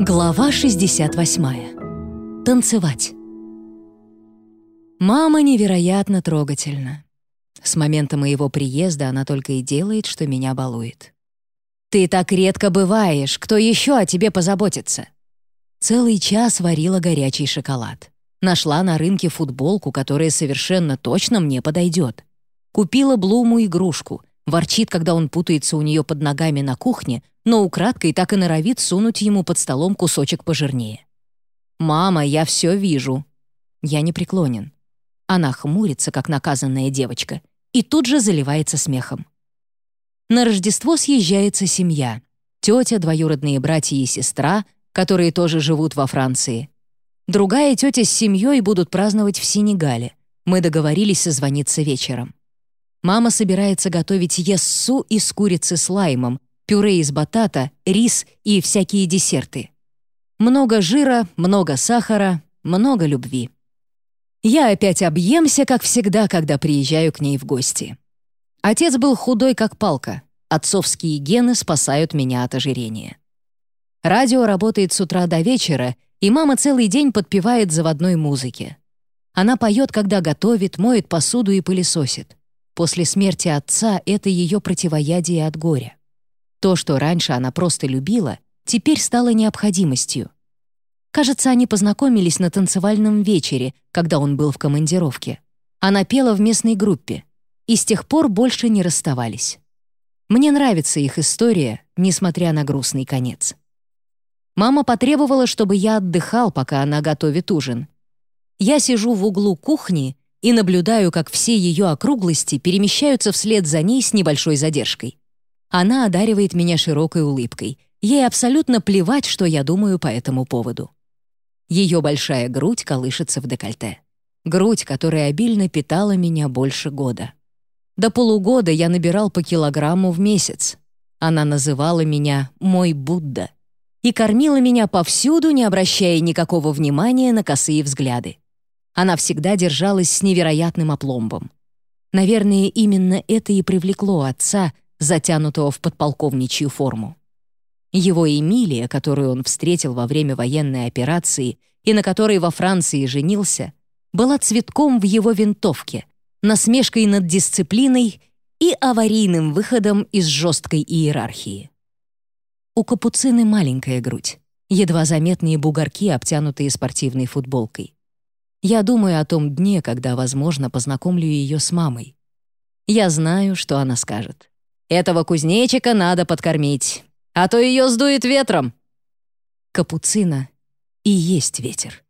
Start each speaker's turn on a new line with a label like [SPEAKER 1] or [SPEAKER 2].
[SPEAKER 1] Глава 68. Танцевать. Мама невероятно трогательна. С момента моего приезда она только и делает, что меня балует. «Ты так редко бываешь, кто еще о тебе позаботится?» Целый час варила горячий шоколад. Нашла на рынке футболку, которая совершенно точно мне подойдет. Купила Блуму игрушку. Ворчит, когда он путается у нее под ногами на кухне, но украдкой так и норовит сунуть ему под столом кусочек пожирнее. «Мама, я все вижу». Я не преклонен. Она хмурится, как наказанная девочка, и тут же заливается смехом. На Рождество съезжается семья. Тетя, двоюродные братья и сестра, которые тоже живут во Франции. Другая тетя с семьей будут праздновать в Сенегале. Мы договорились созвониться вечером. Мама собирается готовить ессу из курицы с лаймом, пюре из батата, рис и всякие десерты. Много жира, много сахара, много любви. Я опять объемся, как всегда, когда приезжаю к ней в гости. Отец был худой, как палка. Отцовские гены спасают меня от ожирения. Радио работает с утра до вечера, и мама целый день подпевает заводной музыке. Она поет, когда готовит, моет посуду и пылесосит. После смерти отца это ее противоядие от горя. То, что раньше она просто любила, теперь стало необходимостью. Кажется, они познакомились на танцевальном вечере, когда он был в командировке. Она пела в местной группе. И с тех пор больше не расставались. Мне нравится их история, несмотря на грустный конец. Мама потребовала, чтобы я отдыхал, пока она готовит ужин. Я сижу в углу кухни и наблюдаю, как все ее округлости перемещаются вслед за ней с небольшой задержкой. Она одаривает меня широкой улыбкой. Ей абсолютно плевать, что я думаю по этому поводу. Ее большая грудь колышется в декольте. Грудь, которая обильно питала меня больше года. До полугода я набирал по килограмму в месяц. Она называла меня «мой Будда» и кормила меня повсюду, не обращая никакого внимания на косые взгляды. Она всегда держалась с невероятным опломбом. Наверное, именно это и привлекло отца — затянутого в подполковничью форму. Его Эмилия, которую он встретил во время военной операции и на которой во Франции женился, была цветком в его винтовке, насмешкой над дисциплиной и аварийным выходом из жесткой иерархии. У капуцины маленькая грудь, едва заметные бугорки, обтянутые спортивной футболкой. Я думаю о том дне, когда, возможно, познакомлю ее с мамой. Я знаю, что она скажет. Этого кузнечика надо подкормить, а то ее сдует ветром». Капуцина и есть ветер.